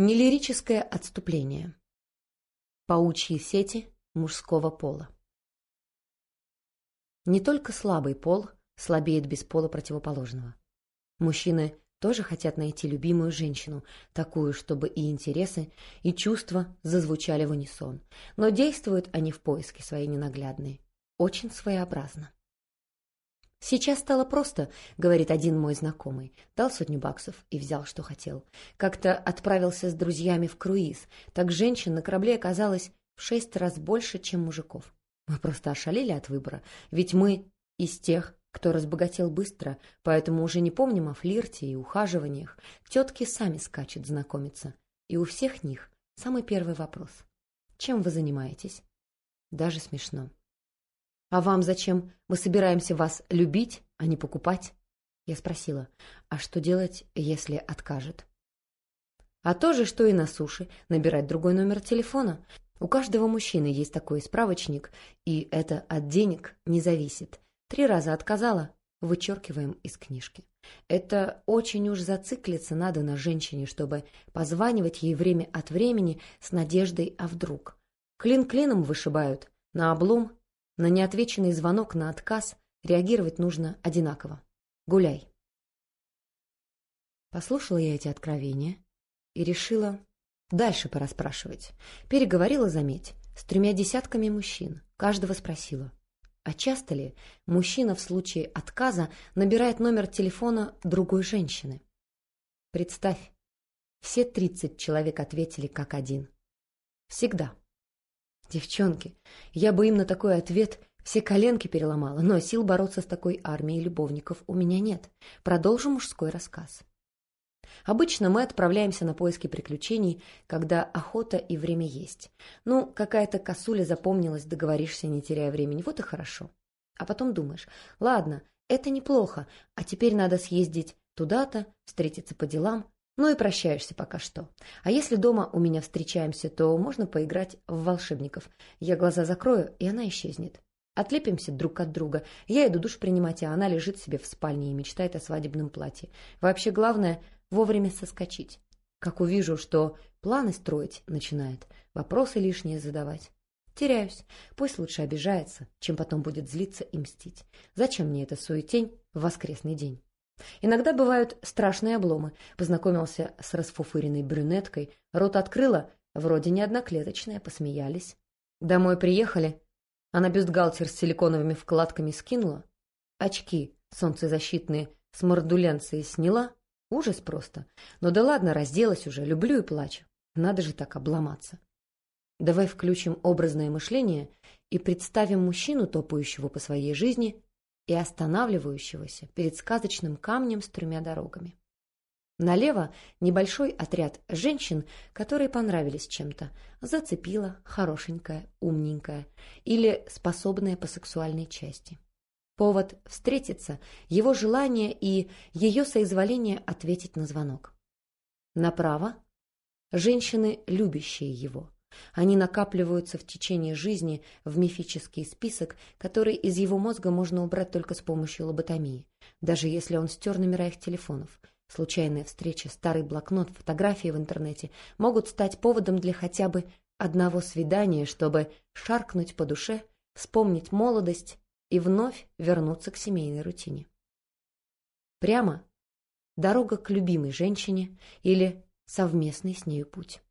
Нелирическое отступление. Паучьи сети мужского пола. Не только слабый пол слабеет без пола противоположного. Мужчины тоже хотят найти любимую женщину, такую, чтобы и интересы, и чувства зазвучали в унисон. Но действуют они в поиске своей ненаглядной. Очень своеобразно. «Сейчас стало просто», — говорит один мой знакомый. Дал сотню баксов и взял, что хотел. Как-то отправился с друзьями в круиз. Так женщин на корабле оказалось в шесть раз больше, чем мужиков. Мы просто ошалели от выбора, ведь мы из тех, кто разбогател быстро, поэтому уже не помним о флирте и ухаживаниях. Тетки сами скачут знакомиться. И у всех них самый первый вопрос. Чем вы занимаетесь? Даже смешно. «А вам зачем? Мы собираемся вас любить, а не покупать?» Я спросила, «А что делать, если откажет?» «А то же, что и на суше, набирать другой номер телефона. У каждого мужчины есть такой справочник, и это от денег не зависит. Три раза отказала, вычеркиваем из книжки. Это очень уж зациклиться надо на женщине, чтобы позванивать ей время от времени с надеждой «а вдруг?». Клин клином вышибают, на облом на неотвеченный звонок на отказ реагировать нужно одинаково. Гуляй. Послушала я эти откровения и решила дальше пораспрашивать. Переговорила, заметь, с тремя десятками мужчин. Каждого спросила. А часто ли мужчина в случае отказа набирает номер телефона другой женщины? Представь, все тридцать человек ответили как один. Всегда. Девчонки, я бы им на такой ответ все коленки переломала, но сил бороться с такой армией любовников у меня нет. Продолжим мужской рассказ. Обычно мы отправляемся на поиски приключений, когда охота и время есть. Ну, какая-то косуля запомнилась, договоришься, не теряя времени, вот и хорошо. А потом думаешь, ладно, это неплохо, а теперь надо съездить туда-то, встретиться по делам, ну и прощаешься пока что. А если дома у меня встречаемся, то можно поиграть в волшебников. Я глаза закрою, и она исчезнет. Отлепимся друг от друга. Я иду душ принимать, а она лежит себе в спальне и мечтает о свадебном платье. Вообще главное – вовремя соскочить. Как увижу, что планы строить начинает, вопросы лишние задавать. Теряюсь. Пусть лучше обижается, чем потом будет злиться и мстить. Зачем мне эта суетень в воскресный день? Иногда бывают страшные обломы. Познакомился с расфуфыренной брюнеткой, рот открыла, вроде не одноклеточная, посмеялись. Домой приехали, она бюстгальтер с силиконовыми вкладками скинула, очки солнцезащитные с мордуленцией сняла. Ужас просто. Но да ладно, разделась уже, люблю и плачу. Надо же так обломаться. Давай включим образное мышление и представим мужчину, топающего по своей жизни, и останавливающегося перед сказочным камнем с тремя дорогами. Налево небольшой отряд женщин, которые понравились чем-то, зацепила хорошенькая, умненькая или способная по сексуальной части. Повод встретиться, его желание и ее соизволение ответить на звонок. Направо – женщины, любящие его, они накапливаются в течение жизни в мифический список, который из его мозга можно убрать только с помощью лоботомии, даже если он стер номера их телефонов. Случайная встреча, старый блокнот, фотографии в интернете могут стать поводом для хотя бы одного свидания, чтобы шаркнуть по душе, вспомнить молодость и вновь вернуться к семейной рутине. Прямо дорога к любимой женщине или совместный с нею путь.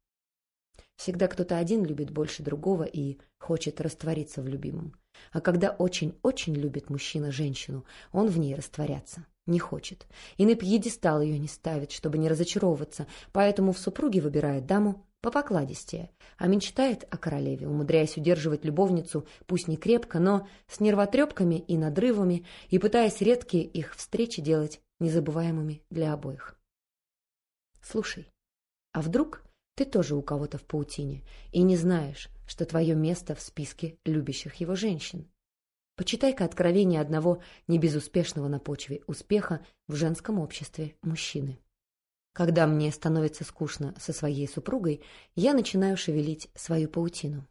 Всегда кто-то один любит больше другого и хочет раствориться в любимом. А когда очень-очень любит мужчина женщину, он в ней растворяться не хочет. И на пьедестал ее не ставит, чтобы не разочаровываться, поэтому в супруге выбирает даму попокладистее, а мечтает о королеве, умудряясь удерживать любовницу, пусть не крепко, но с нервотрепками и надрывами, и пытаясь редкие их встречи делать незабываемыми для обоих. Слушай, а вдруг ты тоже у кого-то в паутине и не знаешь, что твое место в списке любящих его женщин. Почитай-ка откровение одного небезуспешного на почве успеха в женском обществе мужчины. Когда мне становится скучно со своей супругой, я начинаю шевелить свою паутину.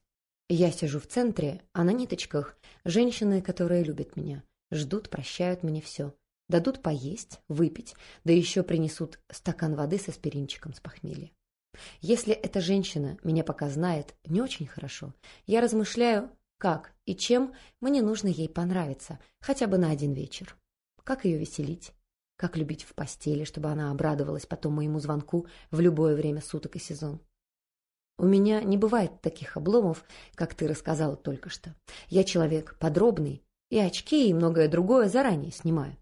Я сижу в центре, а на ниточках женщины, которые любят меня, ждут, прощают мне все. Дадут поесть, выпить, да еще принесут стакан воды с аспиринчиком с похмелья. Если эта женщина меня пока знает не очень хорошо, я размышляю, как и чем мне нужно ей понравиться, хотя бы на один вечер. Как ее веселить? Как любить в постели, чтобы она обрадовалась потом моему звонку в любое время суток и сезон? У меня не бывает таких обломов, как ты рассказала только что. Я человек подробный, и очки, и многое другое заранее снимаю.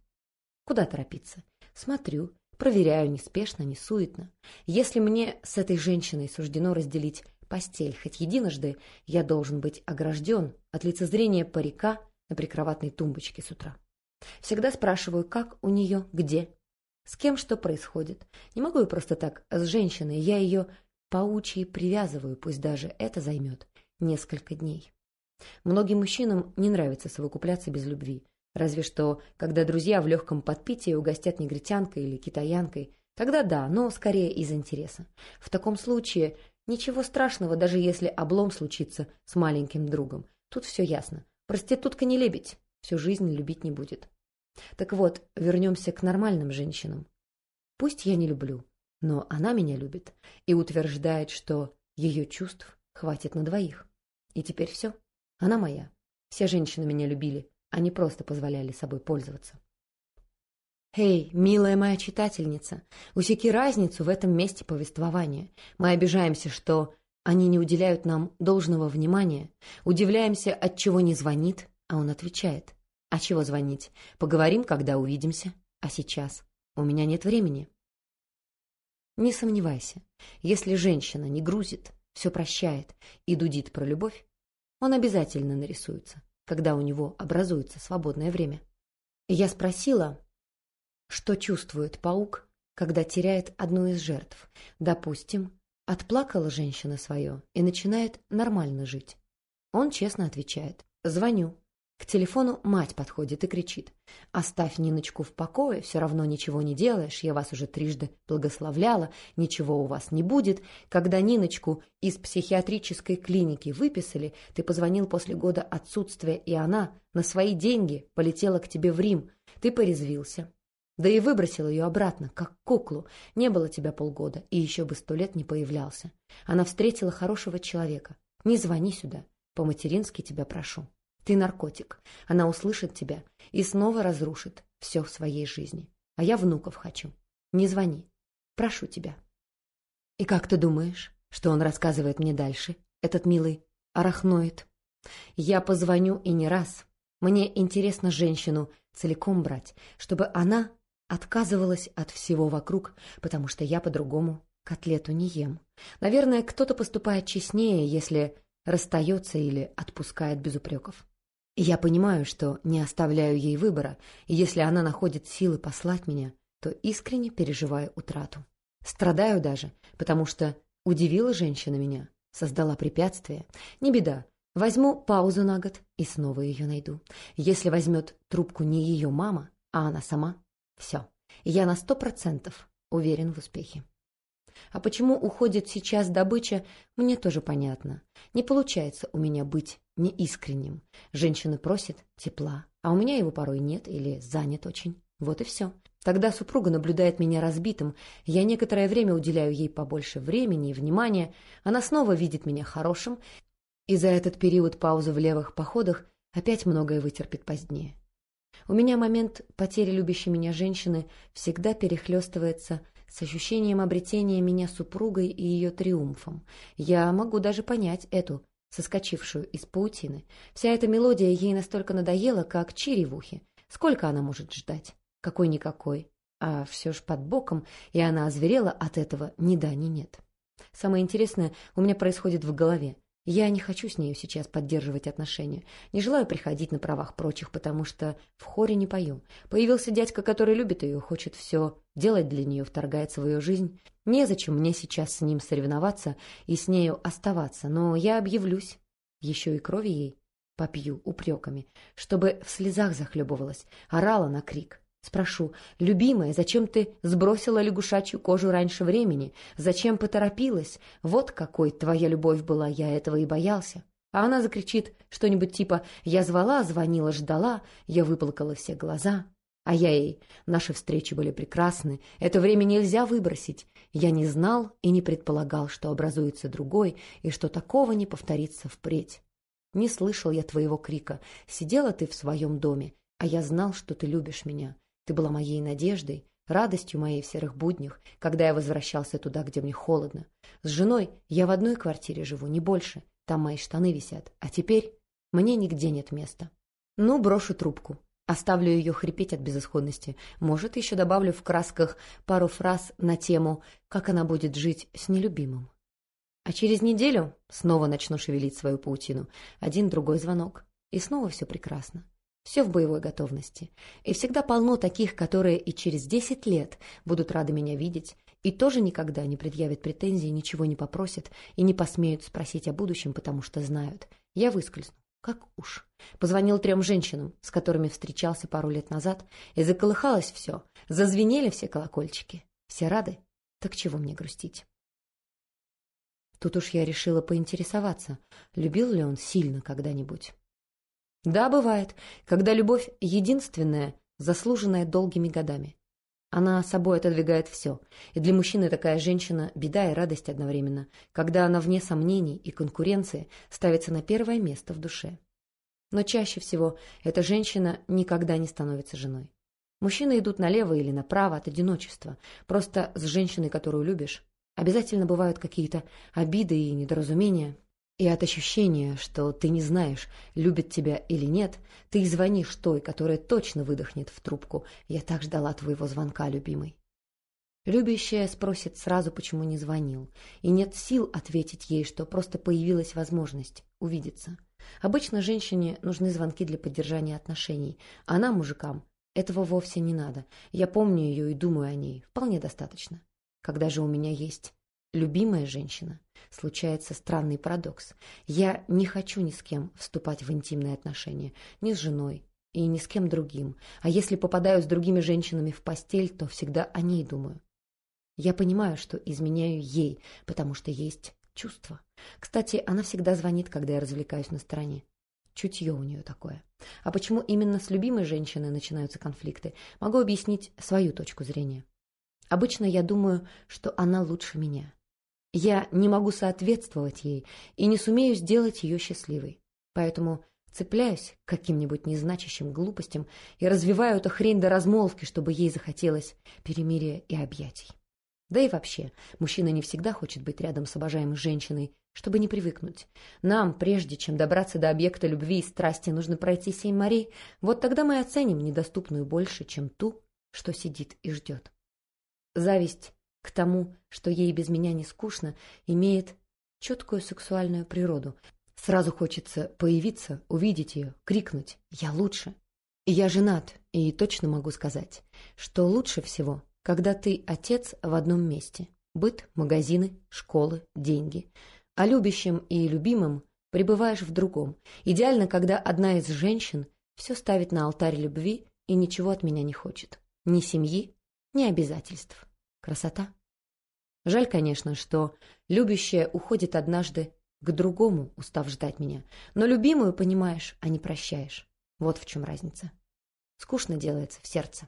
Куда торопиться? Смотрю, проверяю неспешно, не суетно. Если мне с этой женщиной суждено разделить постель хоть единожды, я должен быть огражден от лицезрения парика на прикроватной тумбочке с утра. Всегда спрашиваю, как у нее, где, с кем что происходит. Не могу я просто так с женщиной, я ее Паучьи привязываю, пусть даже это займет несколько дней. Многим мужчинам не нравится совокупляться без любви. Разве что, когда друзья в легком подпитии угостят негритянкой или китаянкой, тогда да, но скорее из интереса. В таком случае ничего страшного, даже если облом случится с маленьким другом. Тут все ясно. Проститутка не лебедь, всю жизнь любить не будет. Так вот, вернемся к нормальным женщинам. Пусть я не люблю, но она меня любит и утверждает, что ее чувств хватит на двоих. И теперь все. Она моя. Все женщины меня любили, они просто позволяли собой пользоваться. «Эй, милая моя читательница, усеки разницу в этом месте повествования. Мы обижаемся, что они не уделяют нам должного внимания, удивляемся, от чего не звонит, а он отвечает. А чего звонить? Поговорим, когда увидимся. А сейчас? У меня нет времени. Не сомневайся, если женщина не грузит, все прощает и дудит про любовь, он обязательно нарисуется, когда у него образуется свободное время. Я спросила, что чувствует паук, когда теряет одну из жертв. Допустим, отплакала женщина свое и начинает нормально жить. Он честно отвечает «Звоню, к телефону мать подходит и кричит. «Оставь Ниночку в покое, все равно ничего не делаешь, я вас уже трижды благословляла, ничего у вас не будет. Когда Ниночку из психиатрической клиники выписали, ты позвонил после года отсутствия, и она на свои деньги полетела к тебе в Рим. Ты порезвился. Да и выбросил ее обратно, как куклу. Не было тебя полгода, и еще бы сто лет не появлялся. Она встретила хорошего человека. Не звони сюда, по-матерински тебя прошу». Ты наркотик. Она услышит тебя и снова разрушит все в своей жизни. А я внуков хочу. Не звони. Прошу тебя. И как ты думаешь, что он рассказывает мне дальше, этот милый арахноид? Я позвоню и не раз. Мне интересно женщину целиком брать, чтобы она отказывалась от всего вокруг, потому что я по-другому котлету не ем. Наверное, кто-то поступает честнее, если расстается или отпускает без упреков. Я понимаю, что не оставляю ей выбора, и если она находит силы послать меня, то искренне переживаю утрату. Страдаю даже, потому что удивила женщина меня, создала препятствие. Не беда, возьму паузу на год и снова ее найду. Если возьмет трубку не ее мама, а она сама, все, я на сто процентов уверен в успехе. А почему уходит сейчас добыча, мне тоже понятно. Не получается у меня быть неискренним. Женщина просит тепла, а у меня его порой нет или занят очень. Вот и все. Тогда супруга наблюдает меня разбитым, я некоторое время уделяю ей побольше времени и внимания, она снова видит меня хорошим, и за этот период паузы в левых походах опять многое вытерпит позднее. У меня момент потери любящей меня женщины всегда перехлестывается с ощущением обретения меня супругой и ее триумфом. Я могу даже понять эту, соскочившую из паутины. Вся эта мелодия ей настолько надоела, как чири в ухе. Сколько она может ждать? Какой-никакой. А все ж под боком, и она озверела от этого ни да, ни нет. Самое интересное у меня происходит в голове. Я не хочу с нею сейчас поддерживать отношения. Не желаю приходить на правах прочих, потому что в хоре не пою. Появился дядька, который любит ее, хочет все делать для нее, вторгается в ее жизнь. Незачем мне сейчас с ним соревноваться и с нею оставаться, но я объявлюсь. Еще и крови ей попью упреками, чтобы в слезах захлебывалась, орала на крик. Спрошу, любимая, зачем ты сбросила лягушачью кожу раньше времени? Зачем поторопилась? Вот какой твоя любовь была, я этого и боялся. А она закричит что-нибудь типа «Я звала, звонила, ждала, я выплакала все глаза». А я ей, наши встречи были прекрасны, это время нельзя выбросить. Я не знал и не предполагал, что образуется другой, и что такого не повторится впредь. Не слышал я твоего крика. Сидела ты в своем доме, а я знал, что ты любишь меня. Ты была моей надеждой, радостью моей в серых буднях, когда я возвращался туда, где мне холодно. С женой я в одной квартире живу, не больше. Там мои штаны висят. А теперь мне нигде нет места. Ну, брошу трубку. Оставлю ее хрипеть от безысходности. Может, еще добавлю в красках пару фраз на тему «Как она будет жить с нелюбимым». А через неделю снова начну шевелить свою паутину. Один-другой звонок. И снова все прекрасно. Все в боевой готовности. И всегда полно таких, которые и через десять лет будут рады меня видеть, и тоже никогда не предъявят претензий, ничего не попросят и не посмеют спросить о будущем, потому что знают. Я выскользну. Как уж. Позвонил трем женщинам, с которыми встречался пару лет назад, и заколыхалось все. Зазвенели все колокольчики. Все рады? Так чего мне грустить? Тут уж я решила поинтересоваться, любил ли он сильно когда-нибудь. Да, бывает, когда любовь единственная, заслуженная долгими годами. Она собой отодвигает все, и для мужчины такая женщина – беда и радость одновременно, когда она вне сомнений и конкуренции ставится на первое место в душе. Но чаще всего эта женщина никогда не становится женой. Мужчины идут налево или направо от одиночества. Просто с женщиной, которую любишь, обязательно бывают какие-то обиды и недоразумения, и от ощущения, что ты не знаешь, любит тебя или нет, ты звонишь той, которая точно выдохнет в трубку. Я так ждала твоего звонка, любимый. Любящая спросит сразу, почему не звонил, и нет сил ответить ей, что просто появилась возможность увидеться. Обычно женщине нужны звонки для поддержания отношений, а нам, мужикам, этого вовсе не надо. Я помню ее и думаю о ней. Вполне достаточно. Когда же у меня есть любимая женщина, случается странный парадокс. Я не хочу ни с кем вступать в интимные отношения, ни с женой и ни с кем другим. А если попадаю с другими женщинами в постель, то всегда о ней думаю. Я понимаю, что изменяю ей, потому что есть чувство. Кстати, она всегда звонит, когда я развлекаюсь на стороне. Чутье у нее такое. А почему именно с любимой женщиной начинаются конфликты, могу объяснить свою точку зрения. Обычно я думаю, что она лучше меня. Я не могу соответствовать ей и не сумею сделать ее счастливой. Поэтому цепляюсь к каким-нибудь незначащим глупостям и развиваю эту хрень до размолвки, чтобы ей захотелось перемирия и объятий. Да и вообще, мужчина не всегда хочет быть рядом с обожаемой женщиной, чтобы не привыкнуть. Нам, прежде чем добраться до объекта любви и страсти, нужно пройти семь морей. Вот тогда мы оценим недоступную больше, чем ту, что сидит и ждет. Зависть к тому, что ей без меня не скучно, имеет четкую сексуальную природу. Сразу хочется появиться, увидеть ее, крикнуть «Я лучше!». И я женат, и точно могу сказать, что лучше всего, когда ты отец в одном месте. Быт, магазины, школы, деньги. А любящим и любимым пребываешь в другом. Идеально, когда одна из женщин все ставит на алтарь любви и ничего от меня не хочет. Ни семьи, ни обязательств. Красота. Жаль, конечно, что любящая уходит однажды к другому, устав ждать меня. Но любимую понимаешь, а не прощаешь. Вот в чем разница. Скучно делается в сердце.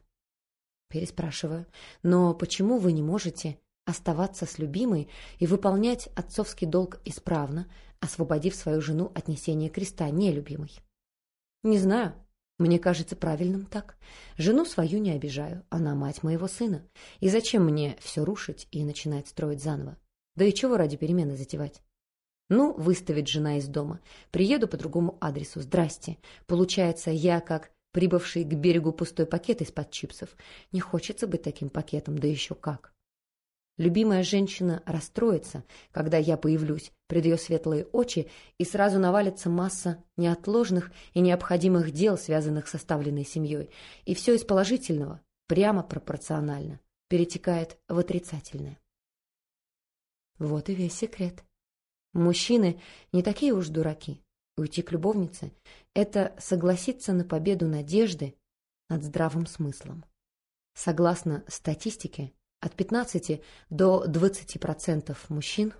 Переспрашиваю. Но почему вы не можете оставаться с любимой и выполнять отцовский долг исправно, освободив свою жену от несения креста нелюбимой? Не знаю. Мне кажется правильным так. Жену свою не обижаю, она мать моего сына. И зачем мне все рушить и начинать строить заново? Да и чего ради перемены затевать? Ну, выставит жена из дома. Приеду по другому адресу. Здрасте. Получается, я как прибывший к берегу пустой пакет из-под чипсов. Не хочется быть таким пакетом, да еще как. Любимая женщина расстроится, когда я появлюсь пред светлые очи, и сразу навалится масса неотложных и необходимых дел, связанных с оставленной семьей. И все из положительного, прямо пропорционально, перетекает в отрицательное. Вот и весь секрет. Мужчины не такие уж дураки. Уйти к любовнице – это согласиться на победу надежды над здравым смыслом. Согласно статистике, от 15 до 20% мужчин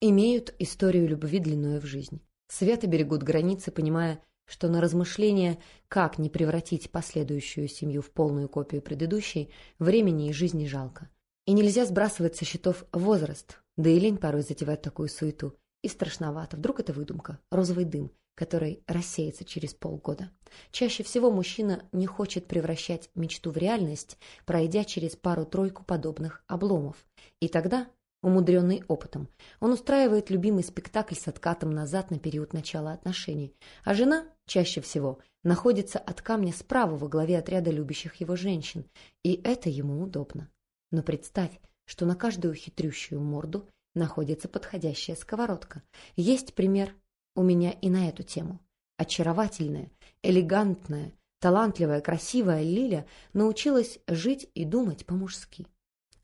имеют историю любви длиною в жизнь. Свято берегут границы, понимая, что на размышления, как не превратить последующую семью в полную копию предыдущей, времени и жизни жалко. И нельзя сбрасывать со счетов возраст, да и лень порой затевать такую суету. И страшновато, вдруг это выдумка, розовый дым, который рассеется через полгода. Чаще всего мужчина не хочет превращать мечту в реальность, пройдя через пару-тройку подобных обломов. И тогда, умудренный опытом, он устраивает любимый спектакль с откатом назад на период начала отношений. А жена, чаще всего, находится от камня справа во главе отряда любящих его женщин. И это ему удобно. Но представь, что на каждую хитрющую морду находится подходящая сковородка. Есть пример у меня и на эту тему. Очаровательная, элегантная, талантливая, красивая Лиля научилась жить и думать по-мужски.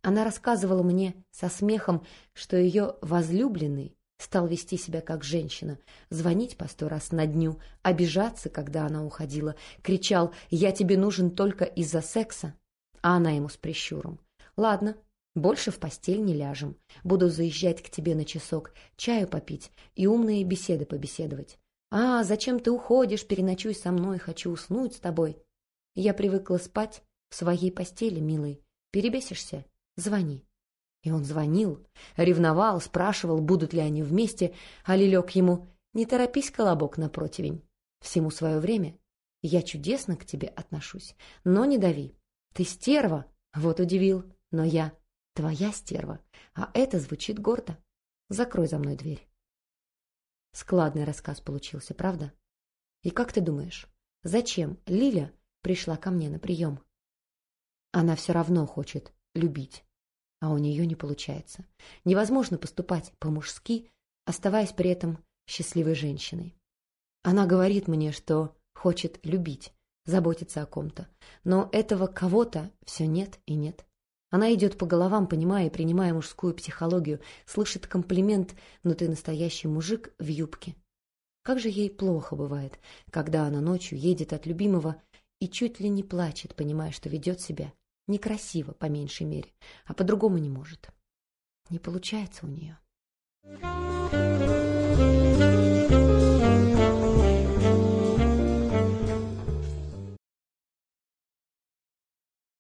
Она рассказывала мне со смехом, что ее возлюбленный стал вести себя как женщина, звонить по сто раз на дню, обижаться, когда она уходила, кричал «Я тебе нужен только из-за секса», а она ему с прищуром «Ладно, больше в постель не ляжем. Буду заезжать к тебе на часок, чаю попить и умные беседы побеседовать. А, зачем ты уходишь, переночуй со мной, хочу уснуть с тобой. Я привыкла спать в своей постели, милый. Перебесишься? Звони. И он звонил, ревновал, спрашивал, будут ли они вместе, а Лилек ему «Не торопись, колобок, на противень. Всему свое время. Я чудесно к тебе отношусь, но не дави. Ты стерва, вот удивил, но я Твоя стерва. А это звучит гордо. Закрой за мной дверь. Складный рассказ получился, правда? И как ты думаешь, зачем Лиля пришла ко мне на прием? Она все равно хочет любить, а у нее не получается. Невозможно поступать по-мужски, оставаясь при этом счастливой женщиной. Она говорит мне, что хочет любить, заботиться о ком-то, но этого кого-то все нет и нет. Она идет по головам, понимая и принимая мужскую психологию, слышит комплимент «но ты настоящий мужик в юбке». Как же ей плохо бывает, когда она ночью едет от любимого и чуть ли не плачет, понимая, что ведет себя некрасиво, по меньшей мере, а по-другому не может. Не получается у нее.